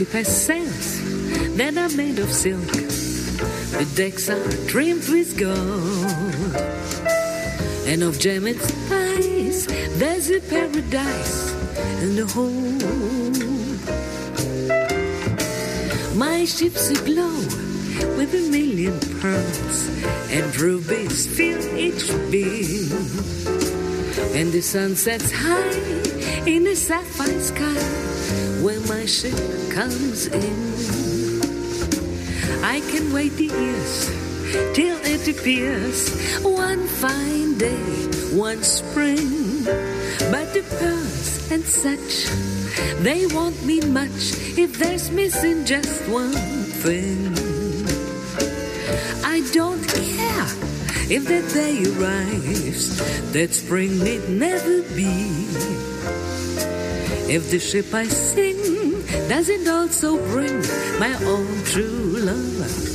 ship has sails that are made of silk. The decks are trimmed with gold. And of gem and spice, there's a paradise in the home. My ship's aglow with a million pearls, and rubies fill each beam. And the sun sets high in a sapphire sky ship comes in. I can wait the years till it appears one fine day, one spring. But the pearls and such, they won't mean much if there's missing just one thing. I don't care if that day arrives, that spring need never be. If the ship I sing doesn't also bring my own true love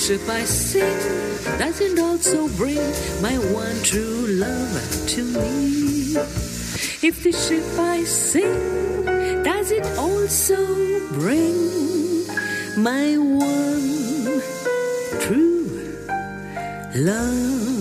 If the ship I sing doesn't also bring my one true love to me. If the ship I sing does it also bring my one true love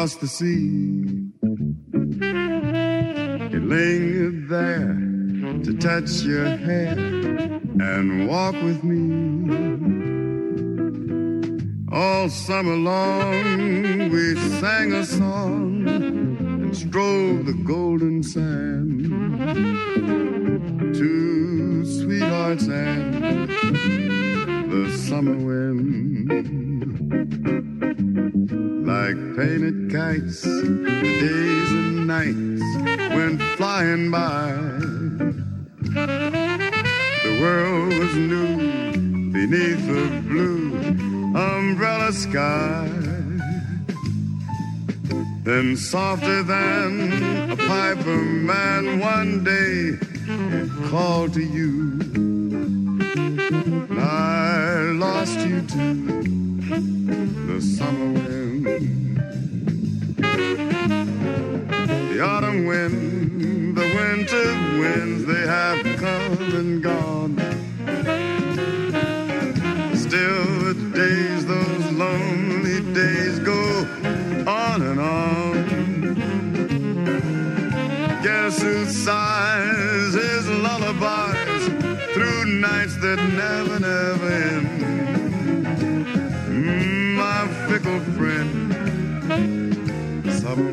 across the sea. It lingered there to touch your hair and walk with me. All summer long we sang a song and strove the golden sand to sweethearts and the summer wind like painted kites. The days and nights went flying by. The world was new beneath the blue umbrella sky. Then, softer than a piper man, one day it called to you. Lost you to the summer wind. The autumn wind, the winter winds, they have come and gone. Still, the days, those lonely days, go on and on. Guess who sighs his lullabies through nights that never, never end? Friend, summer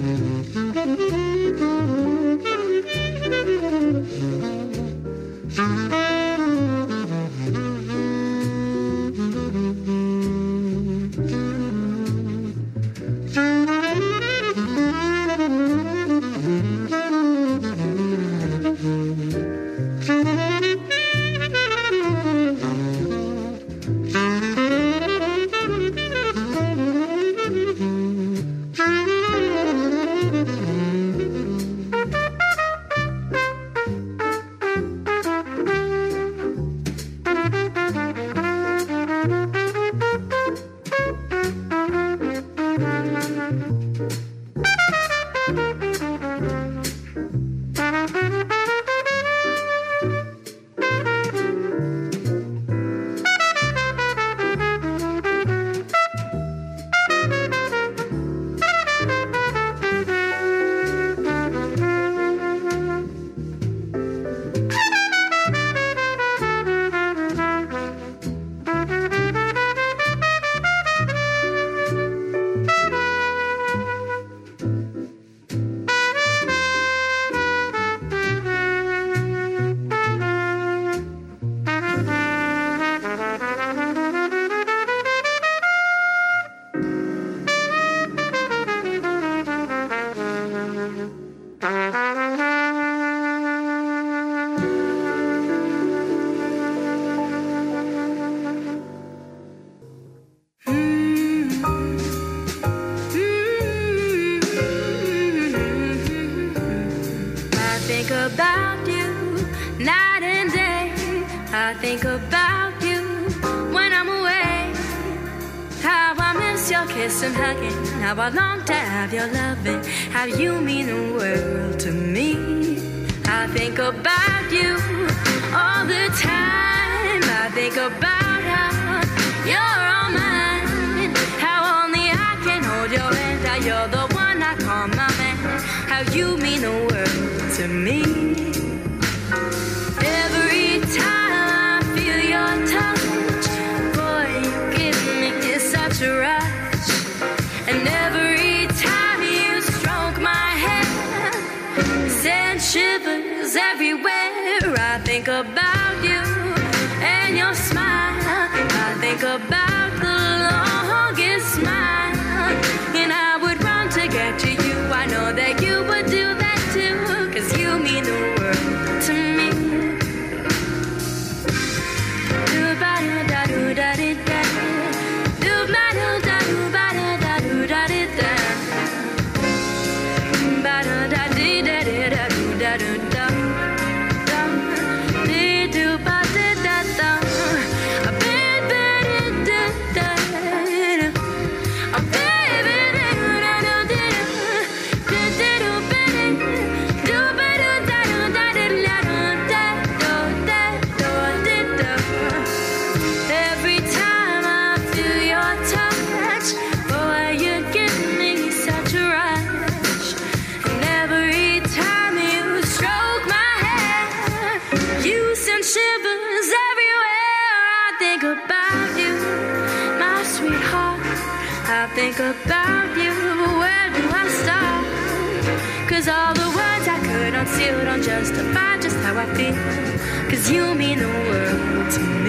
Mm-hmm. think about you when I'm away. How I miss your kiss and hugging. How I long to have your loving. How you mean the world to me. I think about you all the time. I think about how you're all mine. How only I can hold your hand. How you're the one I call my man. How you mean the world to me. to find just how I feel. Cause you mean the world to me.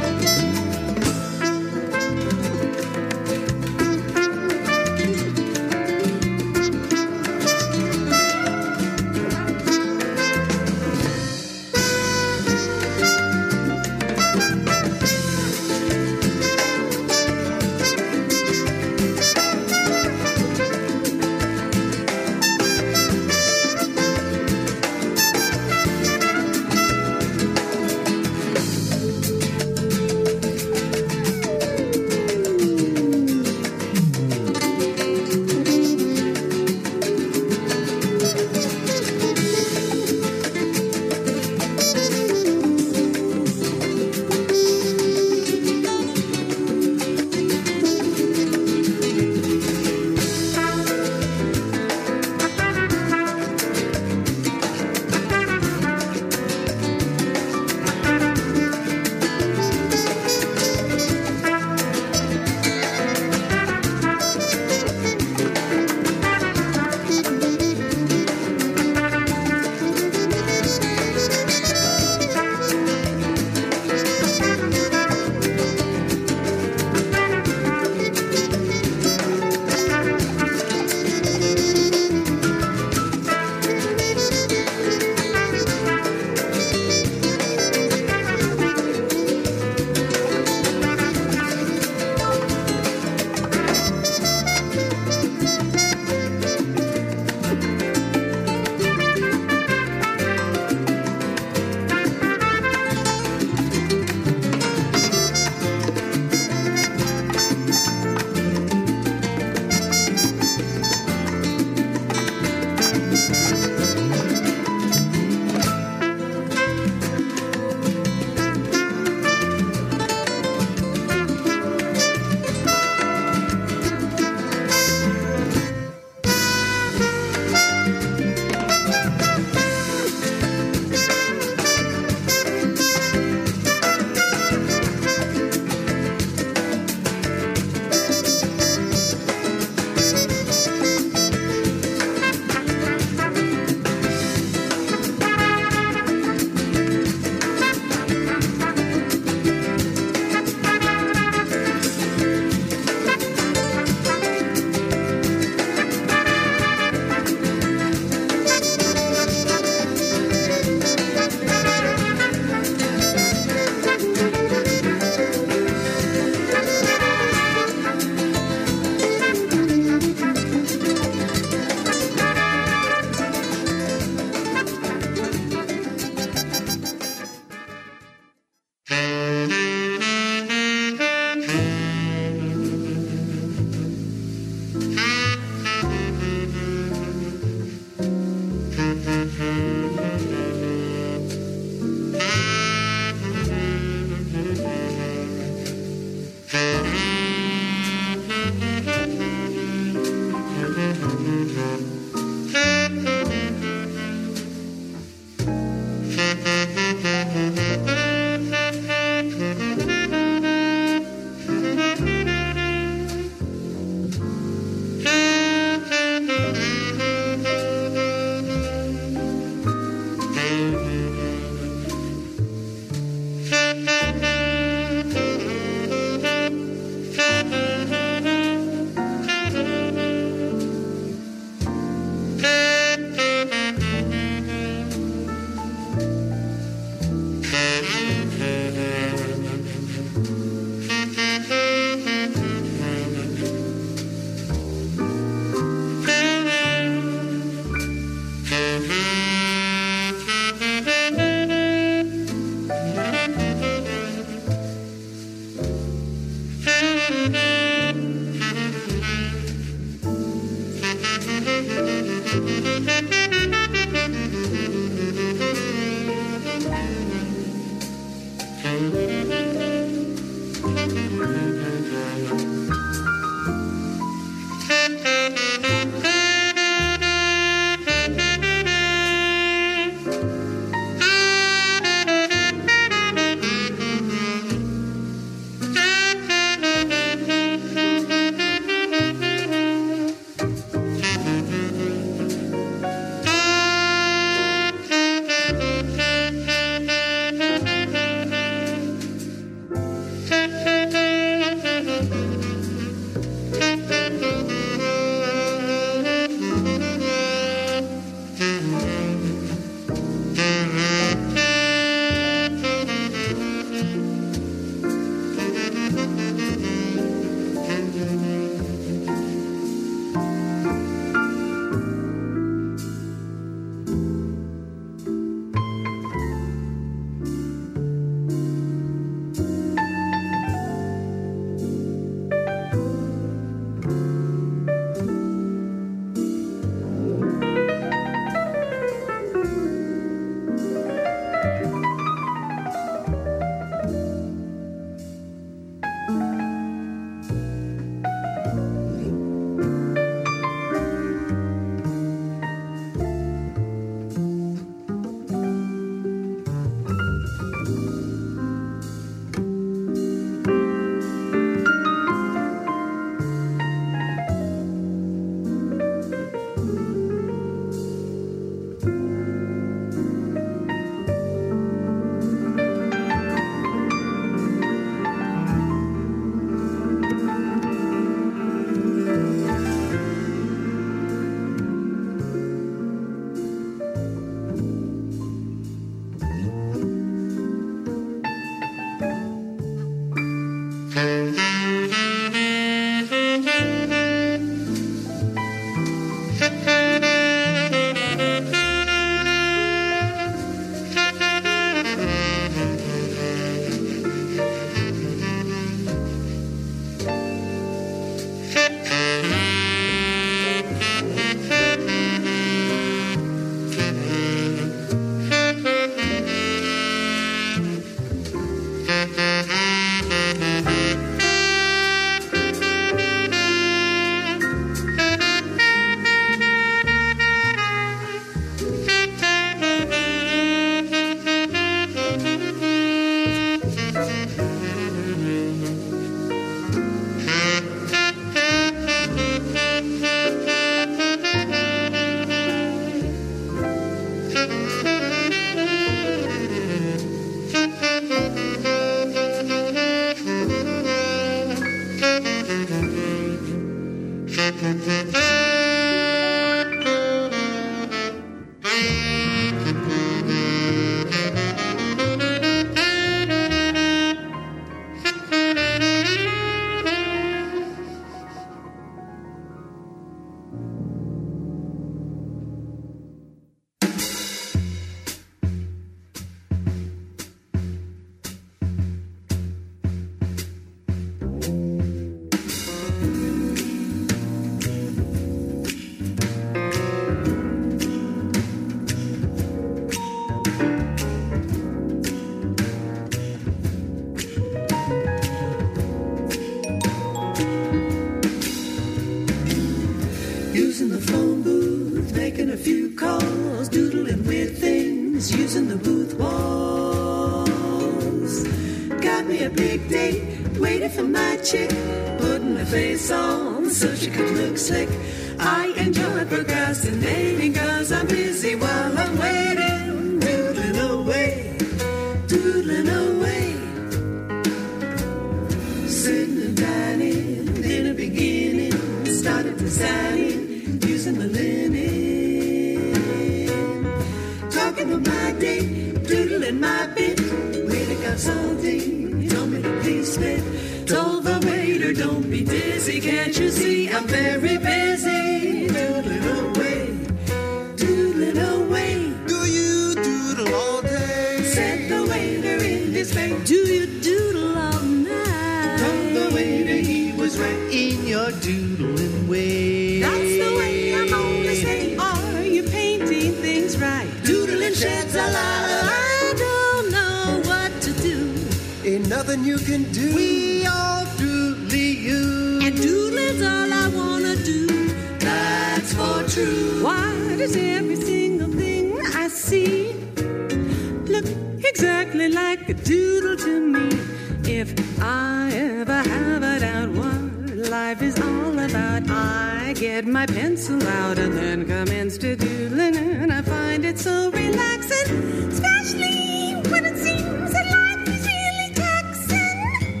so loud and then commenced to do linen. I find it so relaxing, especially when it seems that life is really taxing.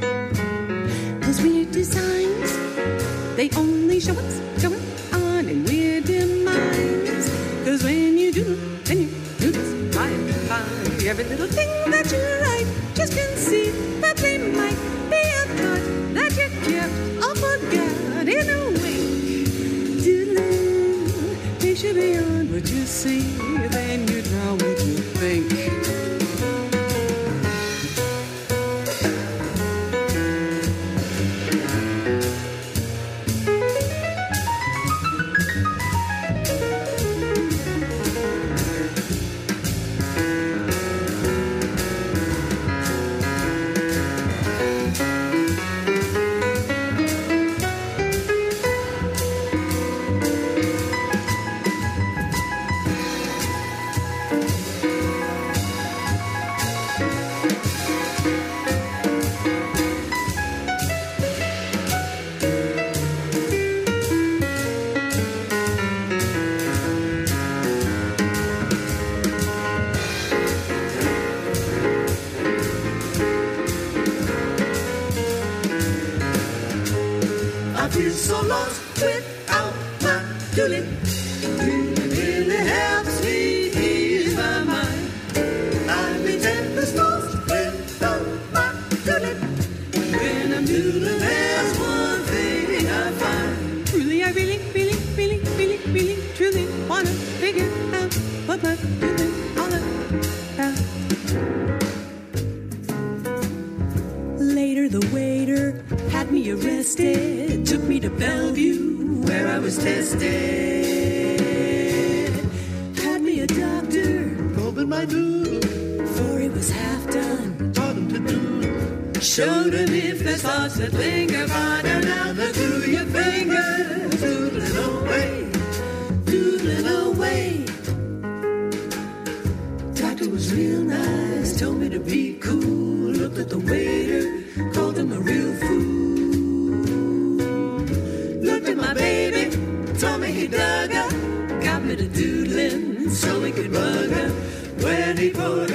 Those weird designs, they only show what's going on in weird demise. Cause when you do, then you do this, by and by, every little thing that you feel so lost with Bellevue, where I was tested. Had me a doctor, Open my doodle, for it was half done. taught him to doodle. Showed him if there's thoughts that linger down the through your fingers, doodling away, doodling away. Doctor was real nice, told me to be cool. Looked at the waiter, me to doodling so he could bug her. When he put